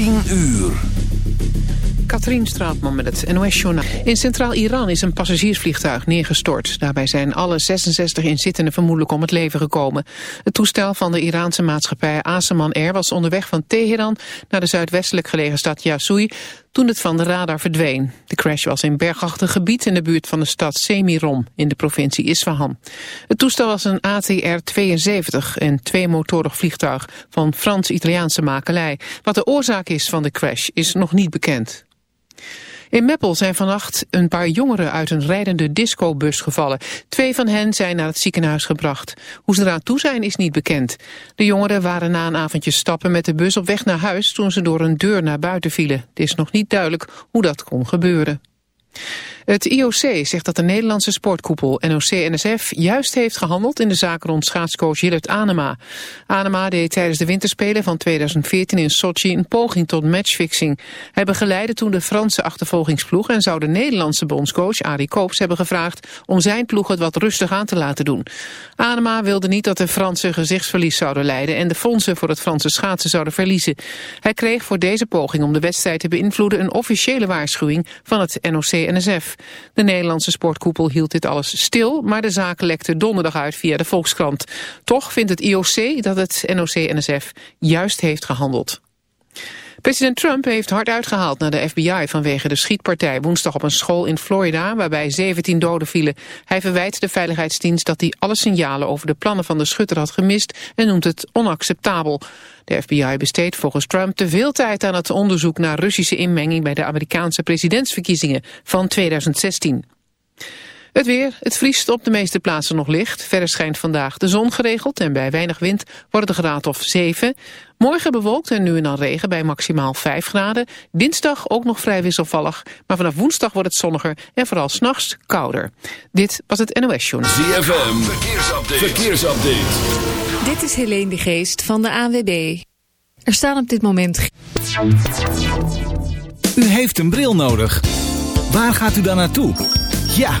10 uur. Katrien Straatman met het NOS-journaal. In Centraal-Iran is een passagiersvliegtuig neergestort. Daarbij zijn alle 66 inzittenden vermoedelijk om het leven gekomen. Het toestel van de Iraanse maatschappij Aseman Air was onderweg van Teheran naar de zuidwestelijk gelegen stad Yasui toen het van de radar verdween. De crash was in bergachtig gebied in de buurt van de stad Semirom in de provincie Isfahan. Het toestel was een ATR-72, een tweemotorig vliegtuig van Frans-Italiaanse makelij. Wat de oorzaak is van de crash is nog niet bekend. In Meppel zijn vannacht een paar jongeren uit een rijdende discobus gevallen. Twee van hen zijn naar het ziekenhuis gebracht. Hoe ze eraan toe zijn is niet bekend. De jongeren waren na een avondje stappen met de bus op weg naar huis... toen ze door een deur naar buiten vielen. Het is nog niet duidelijk hoe dat kon gebeuren. Het IOC zegt dat de Nederlandse sportkoepel NOC-NSF juist heeft gehandeld in de zaak rond schaatscoach Jillert Anema. Anema deed tijdens de winterspelen van 2014 in Sochi een poging tot matchfixing. Hij begeleidde toen de Franse achtervolgingsploeg en zou de Nederlandse bondscoach Arie Koops hebben gevraagd om zijn ploeg het wat rustig aan te laten doen. Anema wilde niet dat de Fransen gezichtsverlies zouden leiden en de fondsen voor het Franse schaatsen zouden verliezen. Hij kreeg voor deze poging om de wedstrijd te beïnvloeden een officiële waarschuwing van het NOC-NSF. De Nederlandse sportkoepel hield dit alles stil, maar de zaak lekte donderdag uit via de Volkskrant. Toch vindt het IOC dat het NOC-NSF juist heeft gehandeld. President Trump heeft hard uitgehaald naar de FBI vanwege de schietpartij woensdag op een school in Florida waarbij 17 doden vielen. Hij verwijt de veiligheidsdienst dat hij alle signalen over de plannen van de schutter had gemist en noemt het onacceptabel. De FBI besteedt volgens Trump te veel tijd aan het onderzoek naar Russische inmenging bij de Amerikaanse presidentsverkiezingen van 2016. Het weer, het vriest op de meeste plaatsen nog licht. Verder schijnt vandaag de zon geregeld en bij weinig wind wordt het een graad of 7. Morgen bewolkt en nu en dan regen bij maximaal 5 graden. Dinsdag ook nog vrij wisselvallig, maar vanaf woensdag wordt het zonniger en vooral s'nachts kouder. Dit was het NOS Journal. ZFM, verkeersupdate. verkeersupdate. Dit is Helene de Geest van de AWB. Er staan op dit moment... U heeft een bril nodig. Waar gaat u dan naartoe? Ja,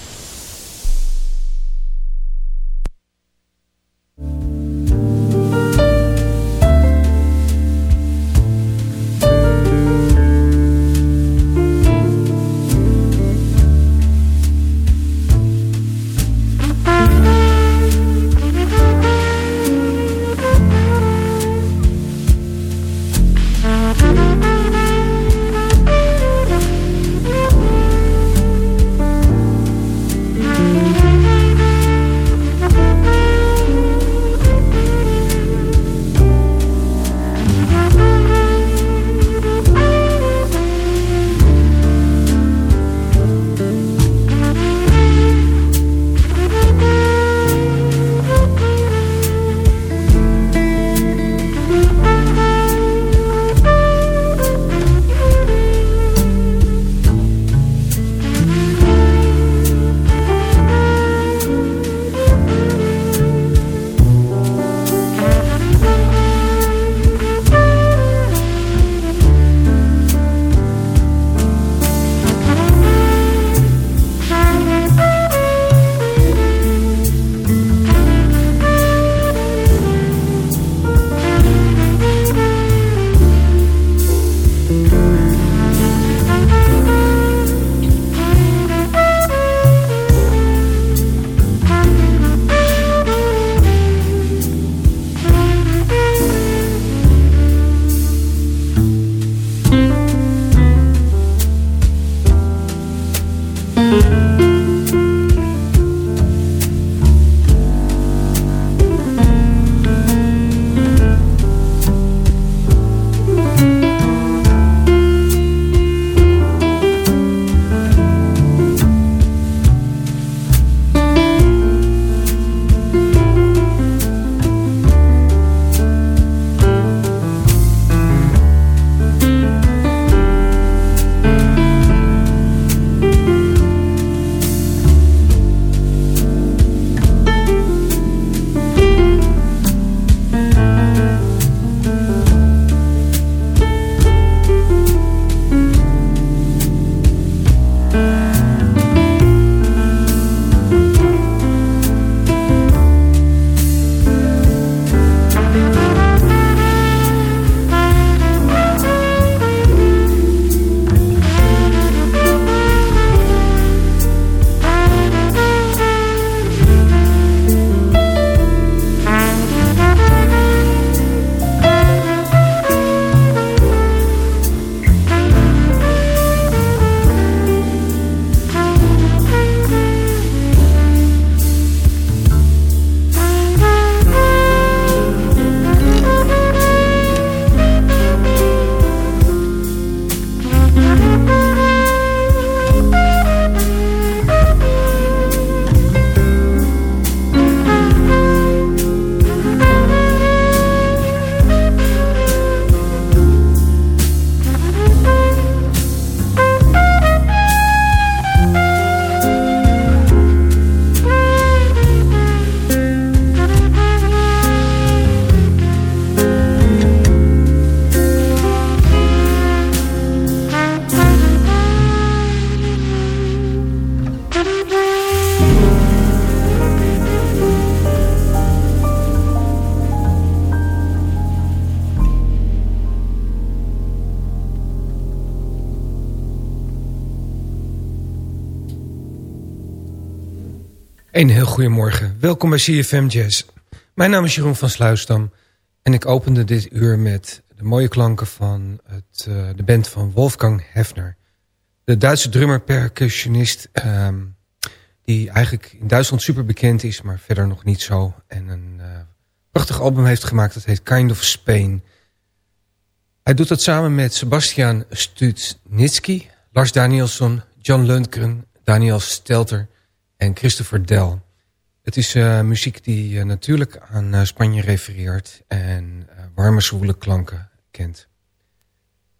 Een heel goedemorgen. Welkom bij CFM Jazz. Mijn naam is Jeroen van Sluisdam en ik opende dit uur met de mooie klanken van het, uh, de band van Wolfgang Hefner. De Duitse drummer-percussionist um, die eigenlijk in Duitsland super bekend is, maar verder nog niet zo. En een uh, prachtig album heeft gemaakt, dat heet Kind of Spain. Hij doet dat samen met Sebastian Stutznitzky, Lars Danielsson, John Lundgren, Daniel Stelter en Christopher Dell. Het is uh, muziek die uh, natuurlijk aan uh, Spanje refereert en warme zwoele klanken kent.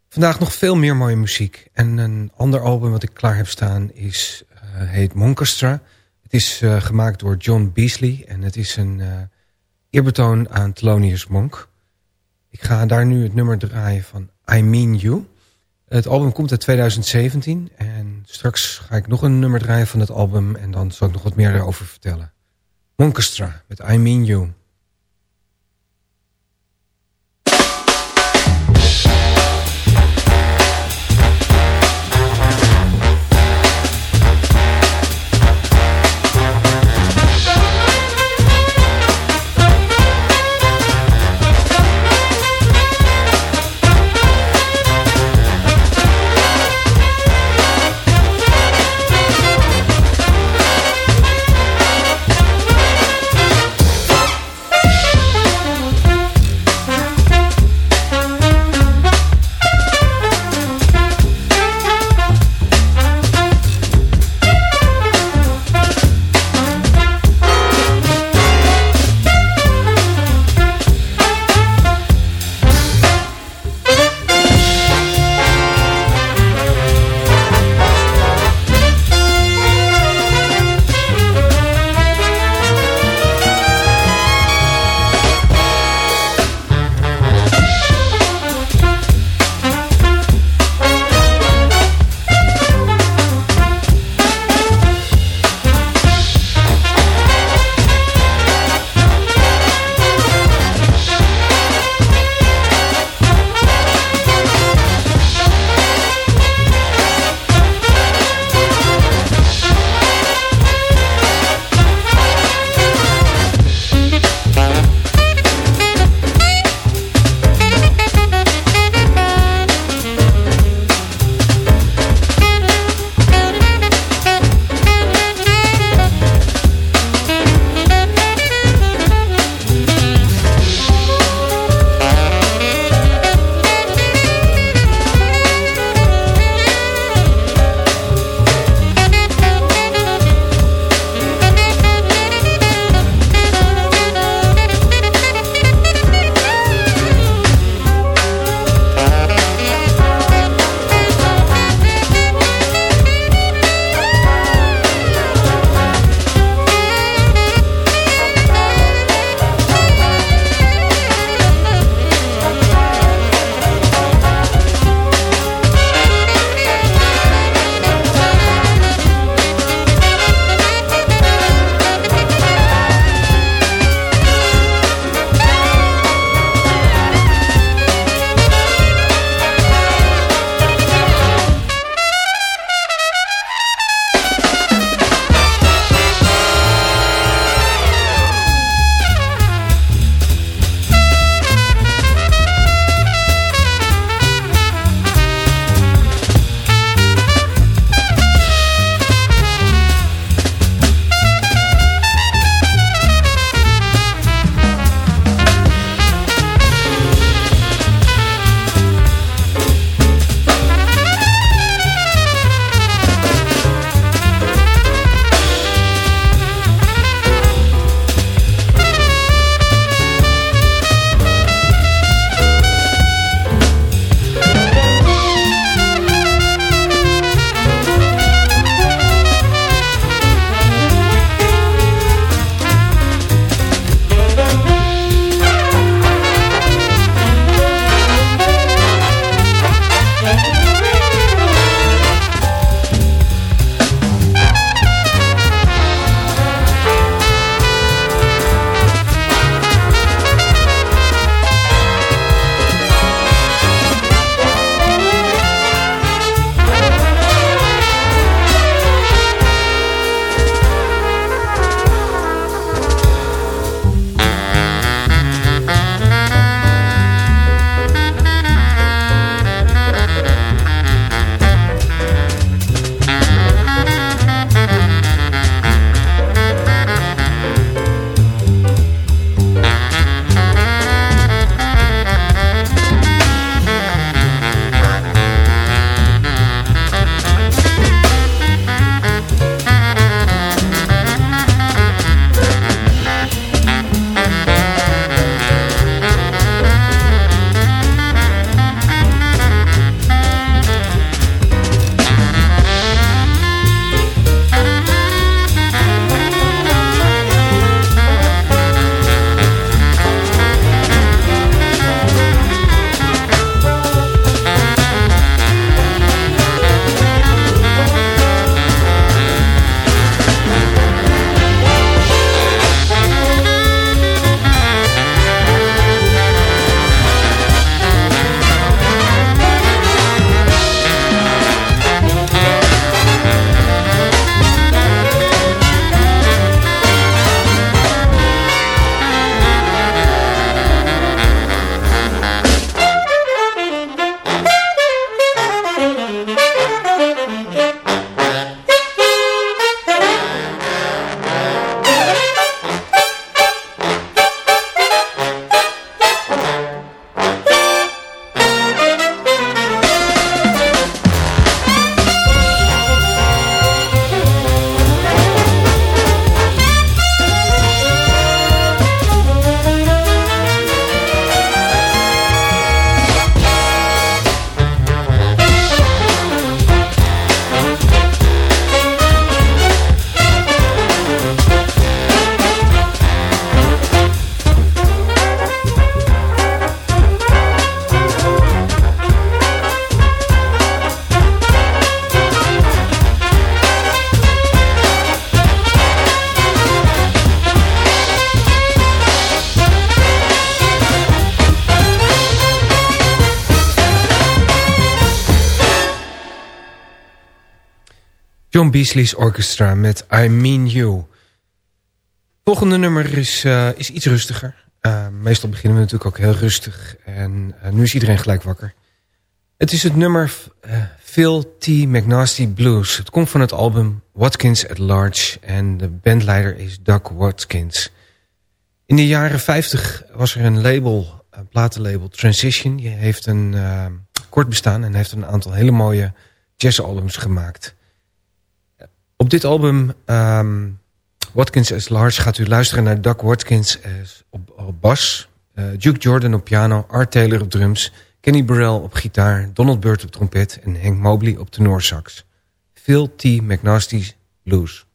Vandaag nog veel meer mooie muziek. En een ander album wat ik klaar heb staan is, heet Monkastra. Het is gemaakt door John Beasley en het is een eerbetoon aan Thelonious Monk. Ik ga daar nu het nummer draaien van I Mean You. Het album komt uit 2017 en straks ga ik nog een nummer draaien van het album... en dan zal ik nog wat meer erover vertellen. Monkestra met I Mean You. John Beasley's Orchestra met I Mean You. Volgende nummer is, uh, is iets rustiger. Uh, meestal beginnen we natuurlijk ook heel rustig. En uh, nu is iedereen gelijk wakker. Het is het nummer Phil T. McNasty Blues. Het komt van het album Watkins at Large. En de bandleider is Doug Watkins. In de jaren 50 was er een label, een platenlabel Transition. Die heeft een kort bestaan en heeft een aantal hele mooie jazzalbums gemaakt. Op dit album um, Watkins as Large gaat u luisteren naar Doug Watkins op, bas... Uh, Duke Jordan op piano, Art Taylor op drums... Kenny Burrell op gitaar, Donald Byrd op trompet... en Hank Mobley op tenorsax. Phil T. McNasty's Blues.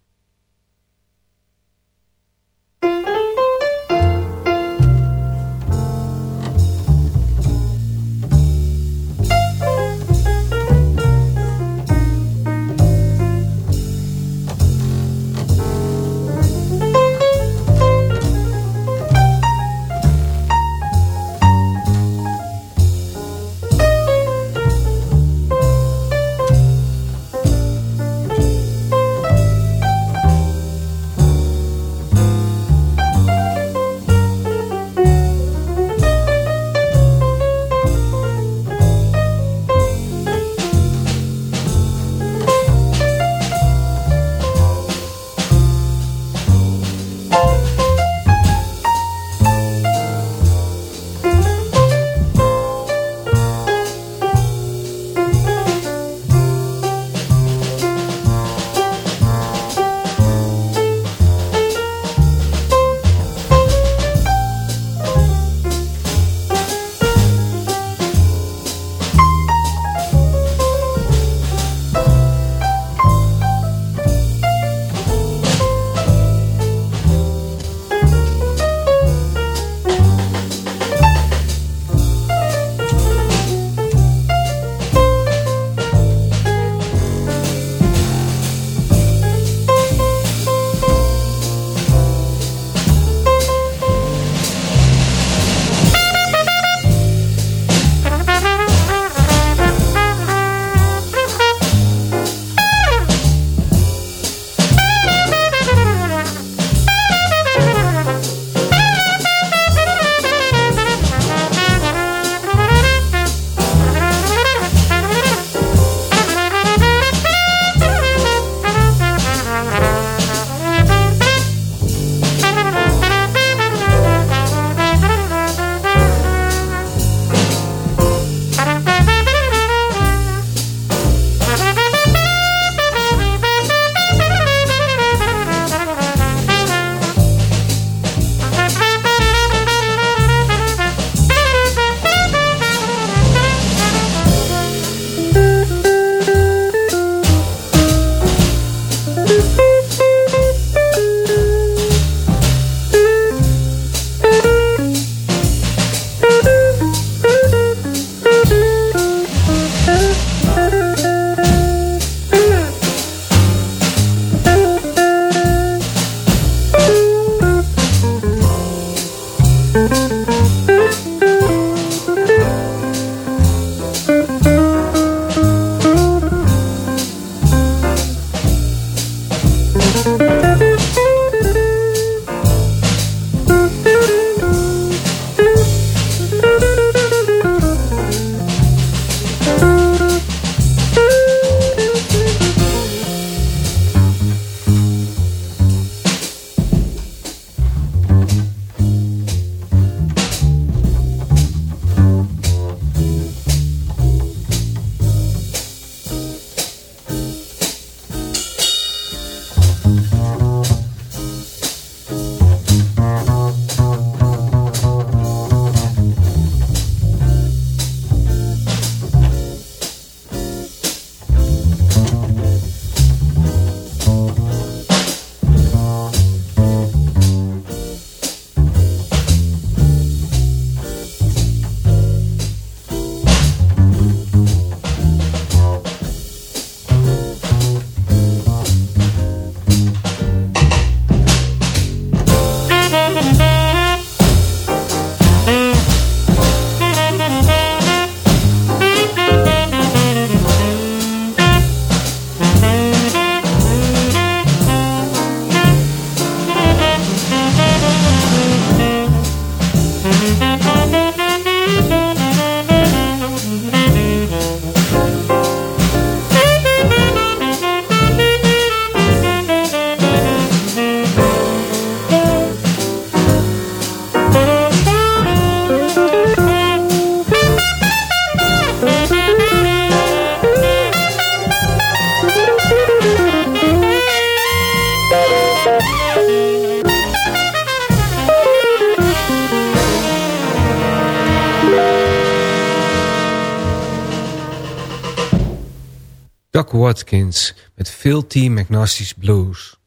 Watkins met Phil T. McNasty's Blues.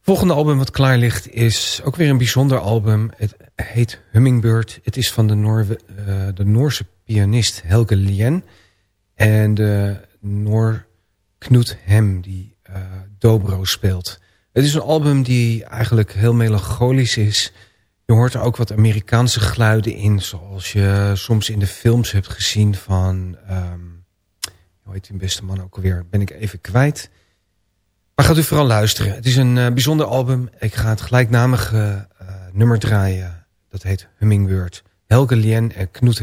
Volgende album wat klaar ligt is ook weer een bijzonder album. Het heet Hummingbird. Het is van de, uh, de Noorse pianist Helge Lien en de Noor Knut Hem die uh, dobro speelt. Het is een album die eigenlijk heel melancholisch is. Je hoort er ook wat Amerikaanse geluiden in, zoals je soms in de films hebt gezien van... Um, hoe heet beste man ook alweer? Ben ik even kwijt. Maar gaat u vooral luisteren. Het is een uh, bijzonder album. Ik ga het gelijknamige uh, nummer draaien. Dat heet Hummingbird. Helge Lien en Knut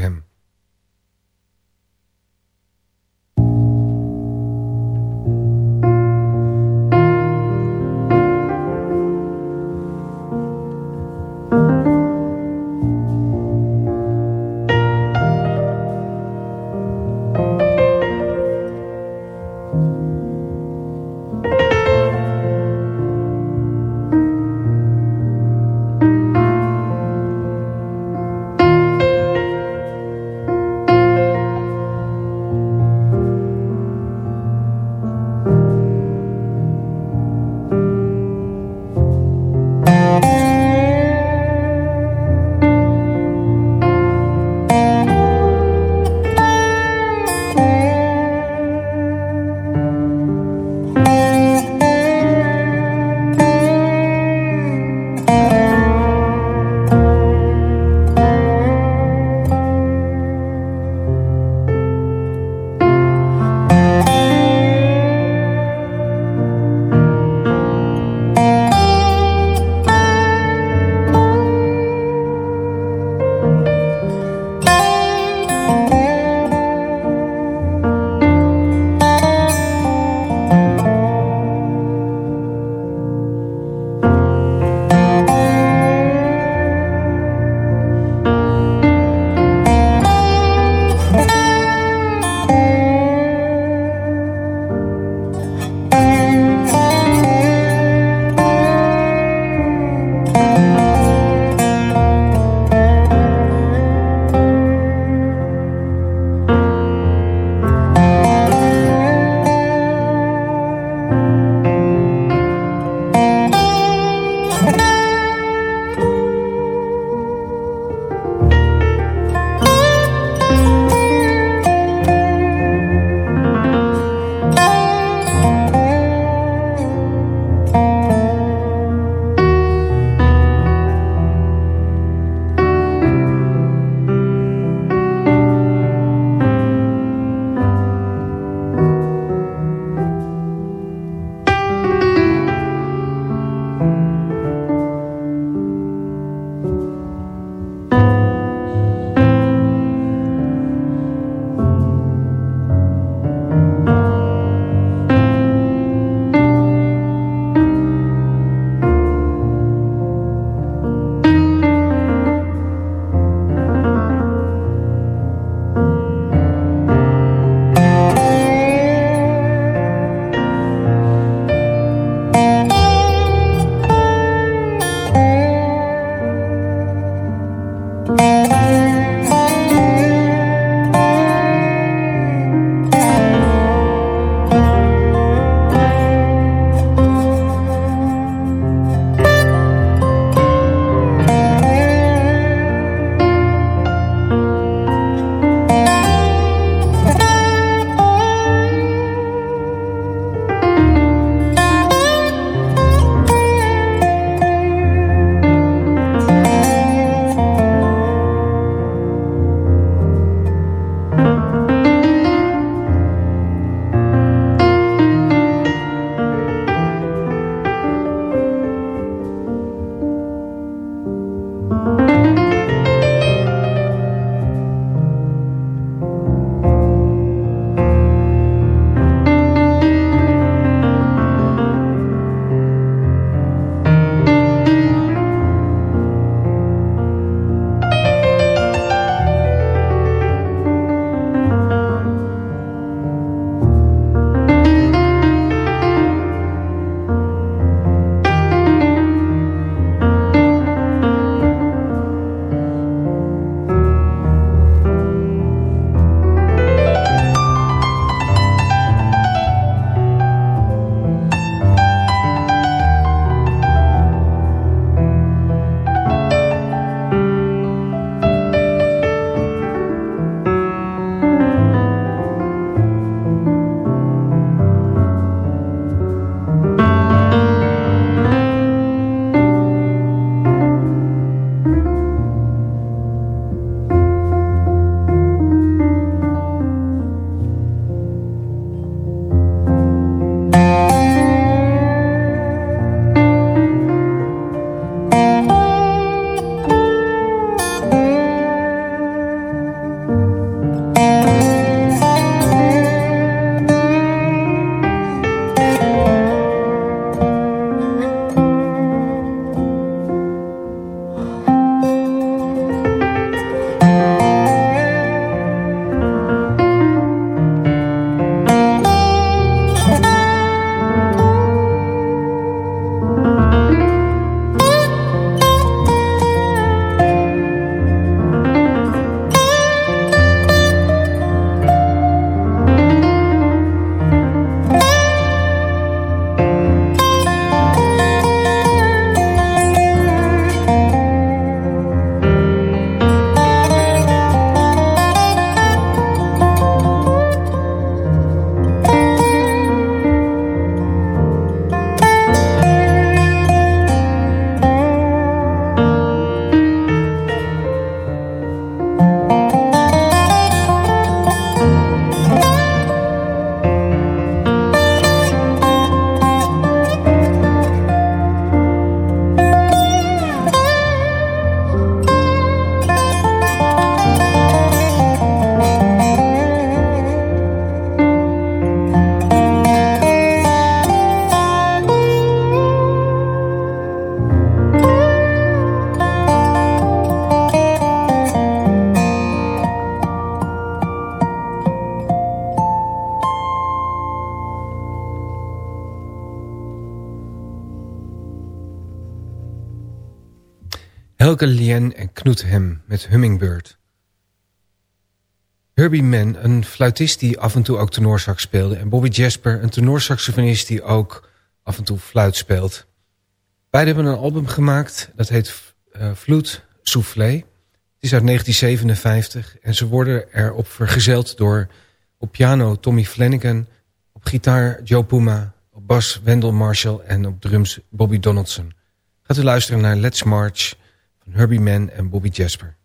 Helge Lien en Knut Hem met Hummingbird. Herbie Mann, een fluitist die af en toe ook tenorsax speelde... en Bobby Jasper, een tenorsaxofonist die ook af en toe fluit speelt. Beiden hebben een album gemaakt, dat heet uh, Flute Soufflé. Het is uit 1957 en ze worden erop vergezeld door... op piano Tommy Flanagan, op gitaar Joe Puma... op bas Wendell Marshall en op drums Bobby Donaldson. Gaat u luisteren naar Let's March Herbie Mann en Bobby Jasper.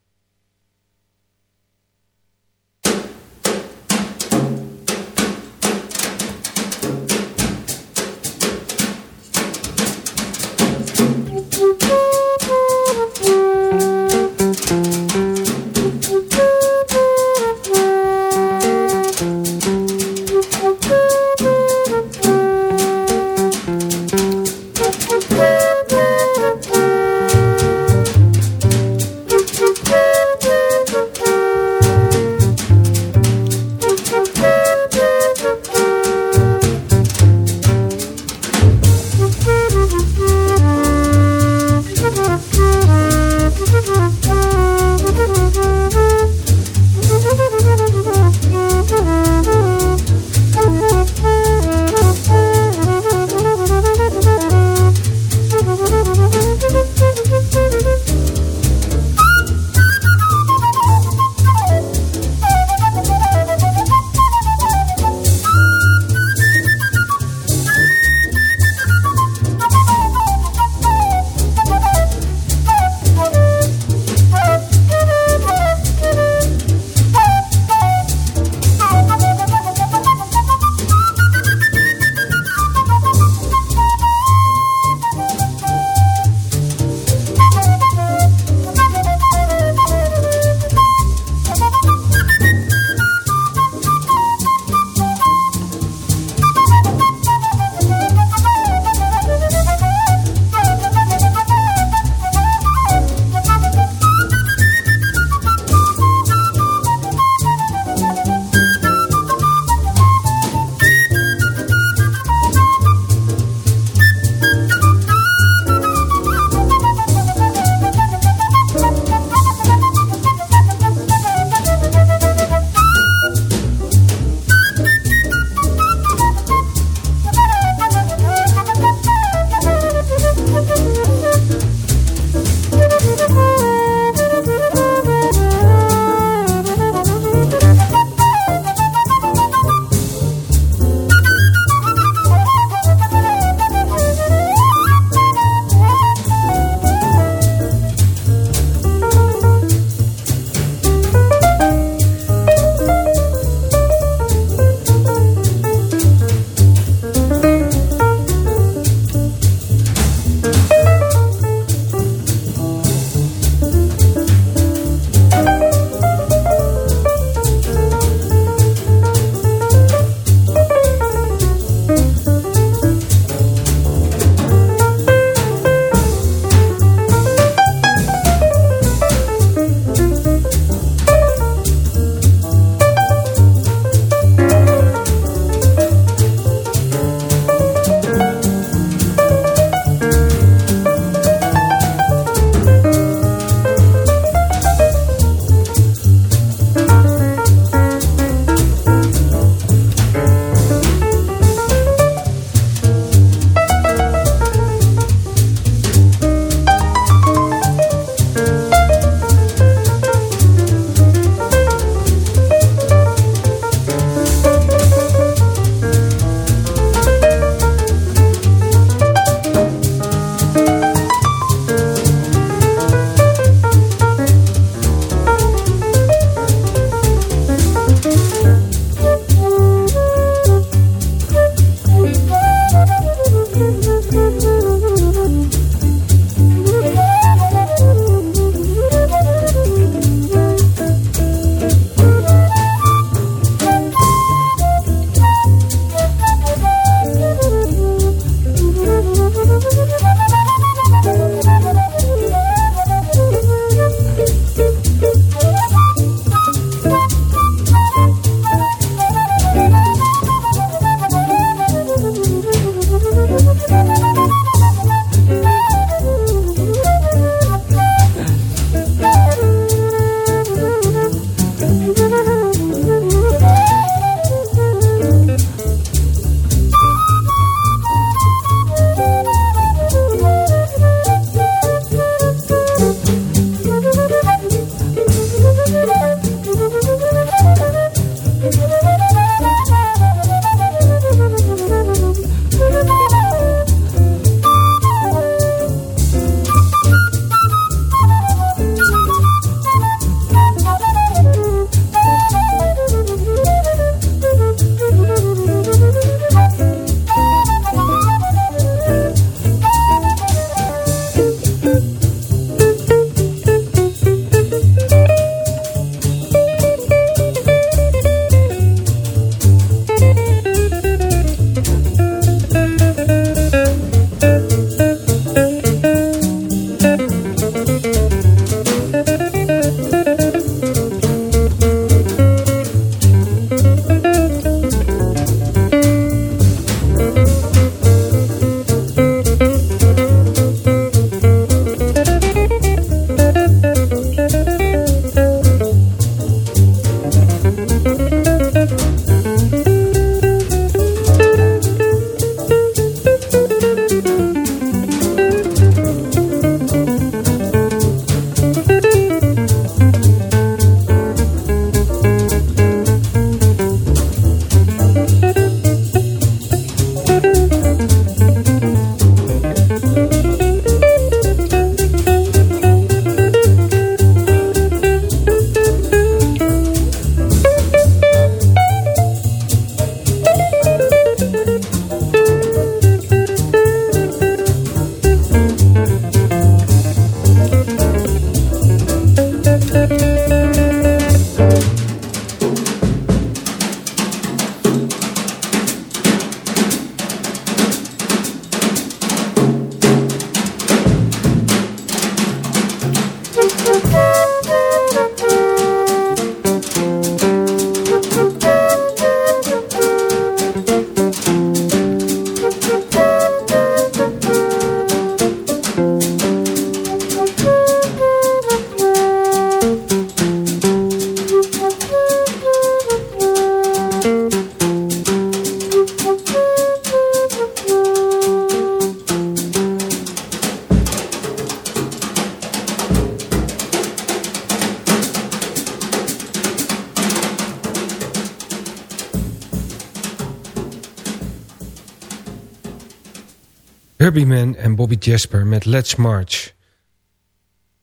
Jasper met Let's March.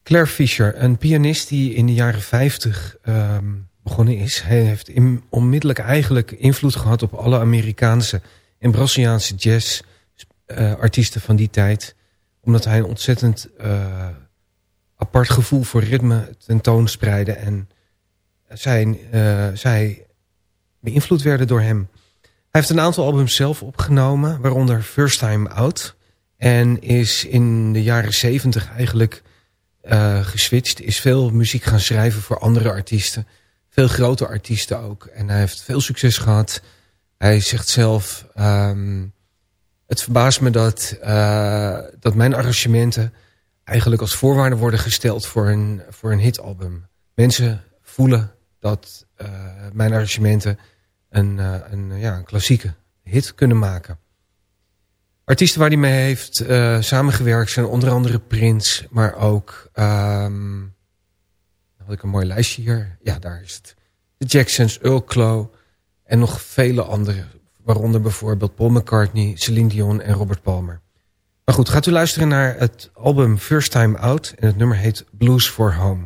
Claire Fisher, een pianist die in de jaren 50 ehm, begonnen is. Hij heeft onmiddellijk eigenlijk invloed gehad op alle Amerikaanse en Braziliaanse jazzartiesten uh, van die tijd. Omdat hij een ontzettend uh, apart gevoel voor ritme tentoonspreidde. En zijn, uh, zij beïnvloed werden door hem. Hij heeft een aantal albums zelf opgenomen, waaronder First Time Out... En is in de jaren zeventig eigenlijk uh, geswitcht. Is veel muziek gaan schrijven voor andere artiesten. Veel grote artiesten ook. En hij heeft veel succes gehad. Hij zegt zelf... Um, het verbaast me dat, uh, dat mijn arrangementen... eigenlijk als voorwaarde worden gesteld voor een, voor een hitalbum. Mensen voelen dat uh, mijn arrangementen een, een, ja, een klassieke hit kunnen maken. Artiesten waar hij mee heeft uh, samengewerkt zijn onder andere Prince, maar ook... Um, had ik een mooi lijstje hier. Ja, daar is het. De Jacksons, Earl Klow en nog vele anderen. Waaronder bijvoorbeeld Paul McCartney, Celine Dion en Robert Palmer. Maar goed, gaat u luisteren naar het album First Time Out. En het nummer heet Blues for Home.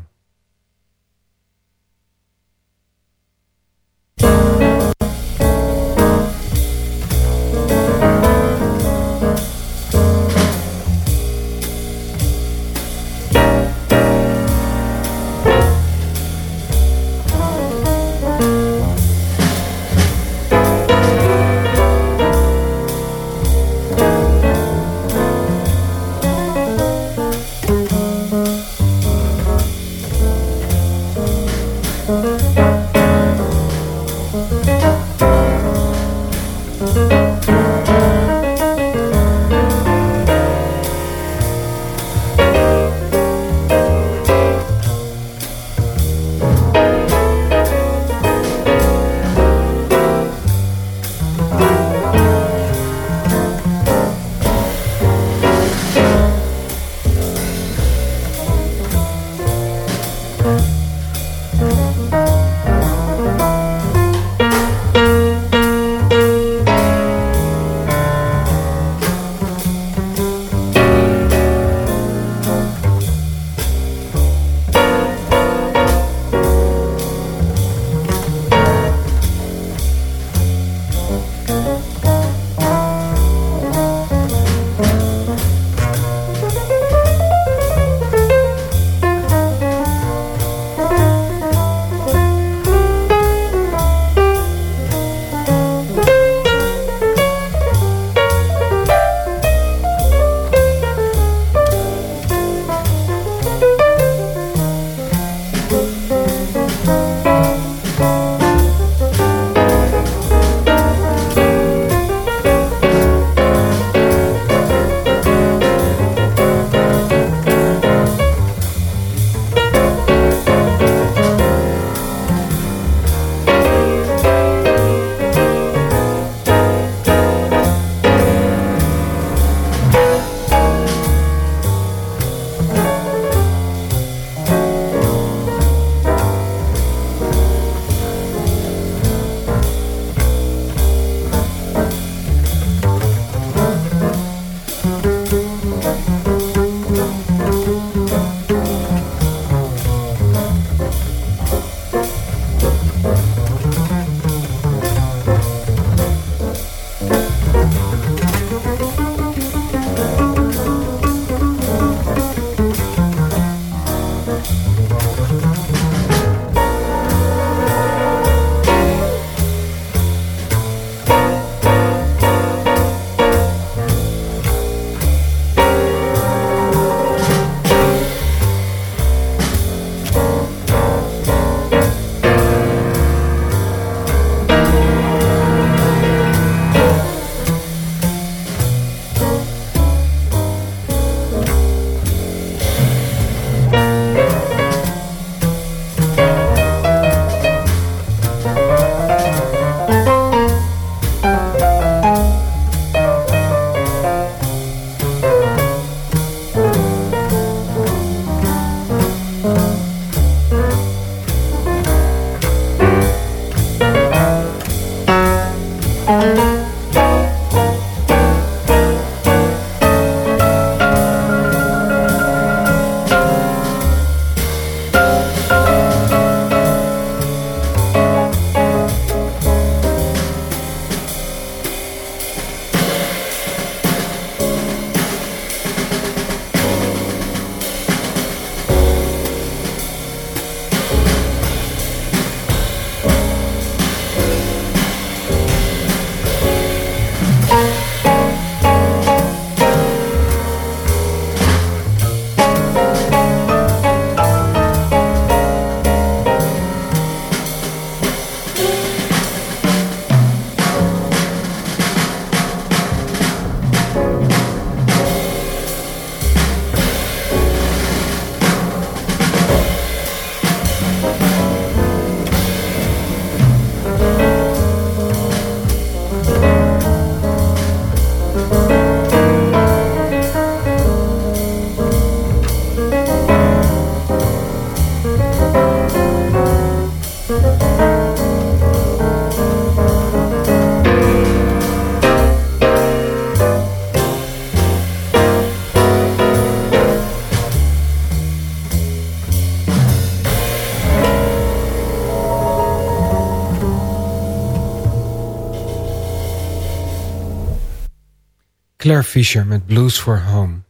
Claire Fisher met Blues for Home.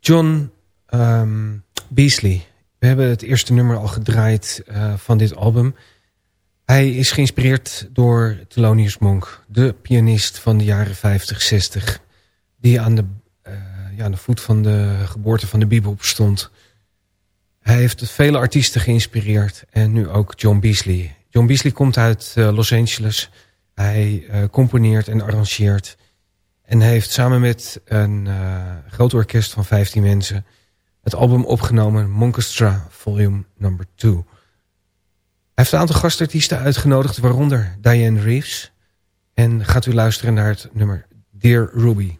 John um, Beasley. We hebben het eerste nummer al gedraaid uh, van dit album. Hij is geïnspireerd door Thelonious Monk. De pianist van de jaren 50, 60. Die aan de, uh, ja, aan de voet van de geboorte van de bebop stond. Hij heeft vele artiesten geïnspireerd. En nu ook John Beasley. John Beasley komt uit uh, Los Angeles. Hij componeert en arrangeert... En heeft samen met een uh, groot orkest van 15 mensen... het album opgenomen Monkestra Volume Number 2. Hij heeft een aantal gastartiesten uitgenodigd... waaronder Diane Reeves. En gaat u luisteren naar het nummer Dear Ruby.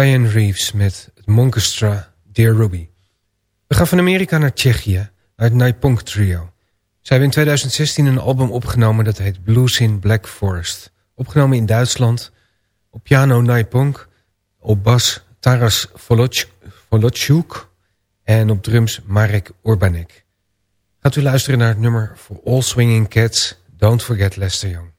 Diane Reeves met het Monkestra Dear Ruby. We gaan van Amerika naar Tsjechië, uit Naipunk Trio. Zij hebben in 2016 een album opgenomen dat heet Blues in Black Forest. Opgenomen in Duitsland. Op piano Naipunk, op bas Taras Volotchuk en op drums Marek Urbanek. Gaat u luisteren naar het nummer For All Swinging Cats, Don't Forget Lester Young.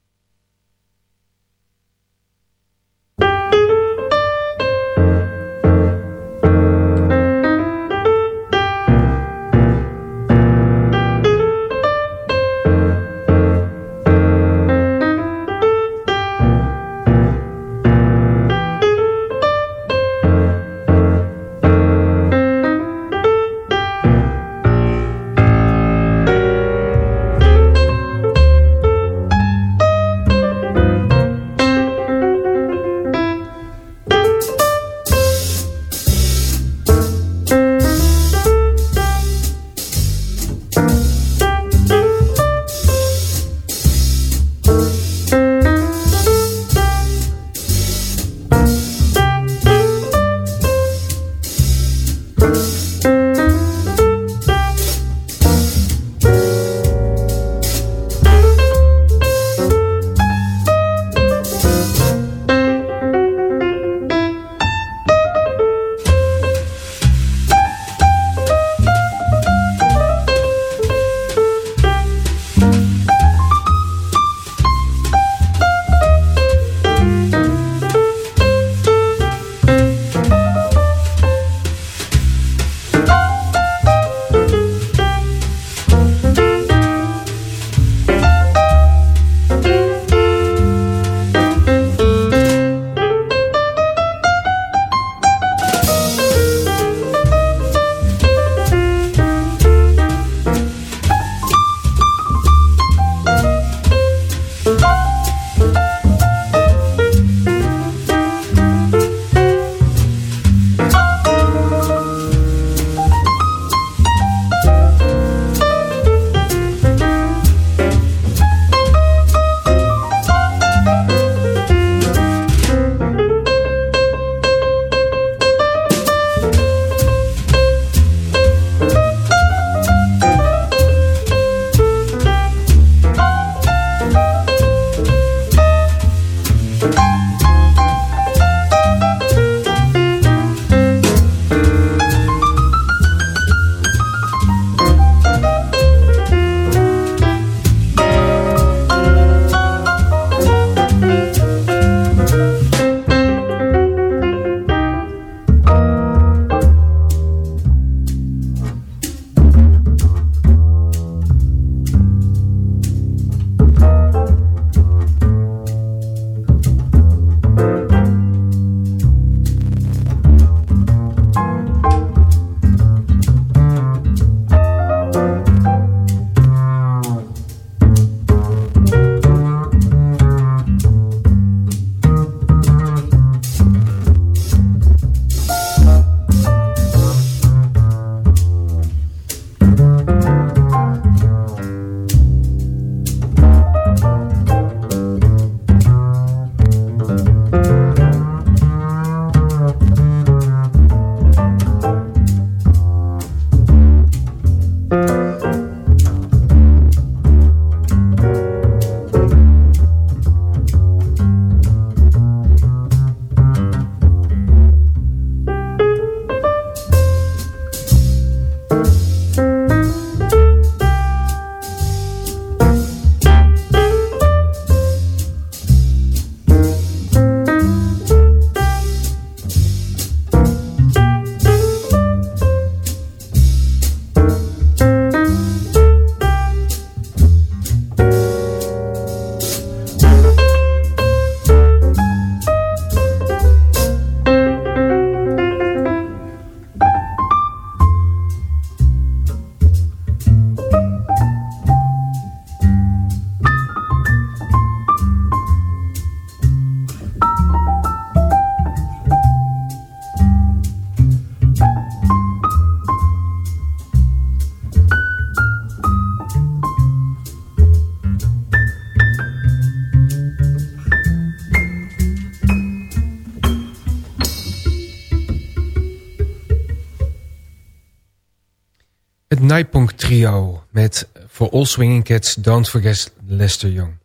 Trio met For All Swinging Cats Don't Forget Lester Young.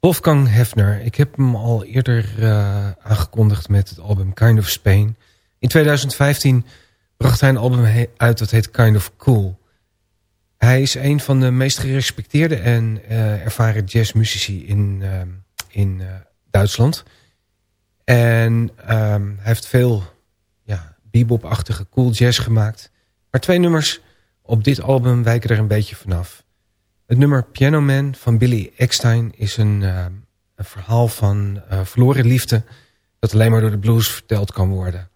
Wolfgang Hefner, ik heb hem al eerder uh, aangekondigd met het album Kind of Spain. In 2015 bracht hij een album uit dat heet Kind of Cool. Hij is een van de meest gerespecteerde en uh, ervaren jazzmuzici in, uh, in Duitsland. En um, hij heeft veel ja, bebop-achtige cool jazz gemaakt. Maar twee nummers op dit album wijken er een beetje vanaf. Het nummer Piano Man van Billy Eckstein is een, uh, een verhaal van uh, verloren liefde... dat alleen maar door de blues verteld kan worden.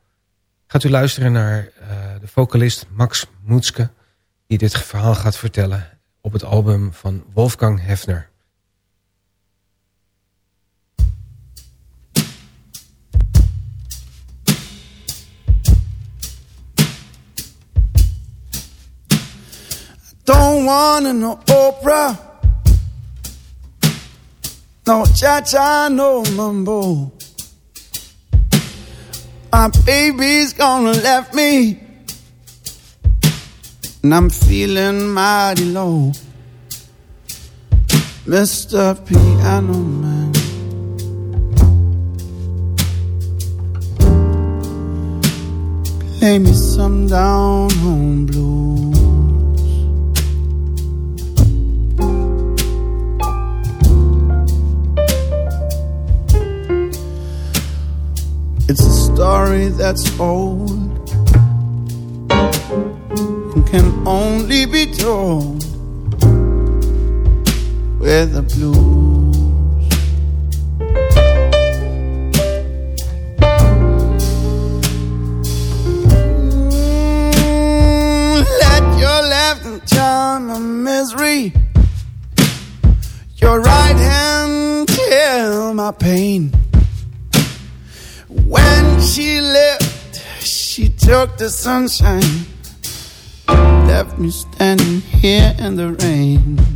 Gaat u luisteren naar uh, de vocalist Max Moetske... die dit verhaal gaat vertellen op het album van Wolfgang Hefner. Don't wanna no opera, no cha cha, no mambo. My baby's gonna left me, and I'm feeling mighty low. Mr. Piano Man. Play me some down home blues. Story that's old and can only be told with the blues. Mm, let your laughter charm the misery. Your right hand kill my pain. She left, she took the sunshine, left me standing here in the rain.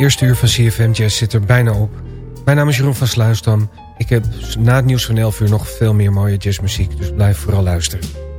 Eerste uur van CFM Jazz zit er bijna op. Mijn naam is Jeroen van Sluisdam. Ik heb na het nieuws van 11 uur nog veel meer mooie jazzmuziek. Dus blijf vooral luisteren.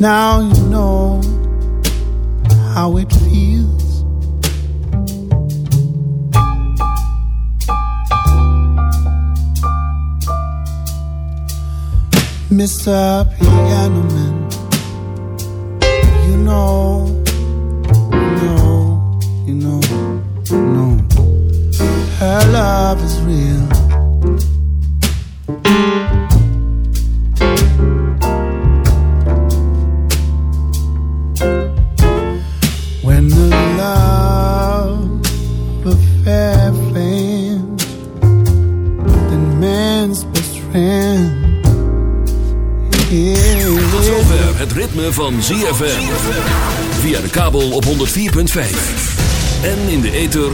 Now